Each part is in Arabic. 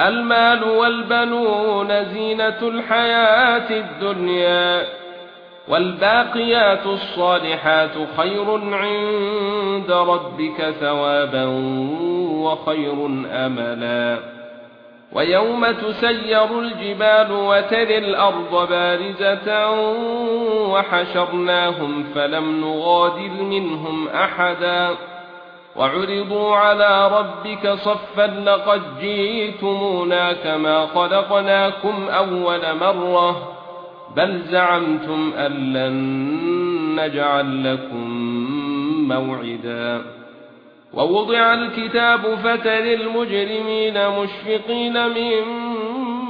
المال والبنون زينة الحياة الدنيا والباقيات الصالحات خير عند ربك ثوابا وخير أملا. ويوم تسير الجبال وترى الأرض بارزة وحشرناهم فلم نغادر منهم أحدا. وعرضوا على ربك صفا لقد جئتمونا كما خلقناكم أول مرة بل زعمتم أن لن نجعل لكم موعدا. ووضع الكتاب فتر المجرمين مشفقين مما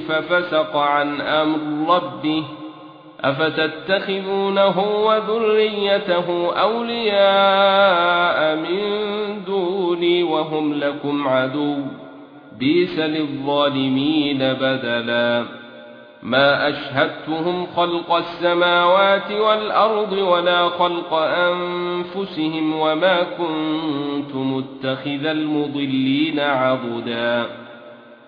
ففسق عن أمر ربه أفتتخذونه وذريته أولياء من دوني وهم لكم عدو بئس للظالمين بدلا ما أشهدتهم خلق السماوات والأرض ولا خلق أنفسهم وما كنت متخذ المضلين عضدا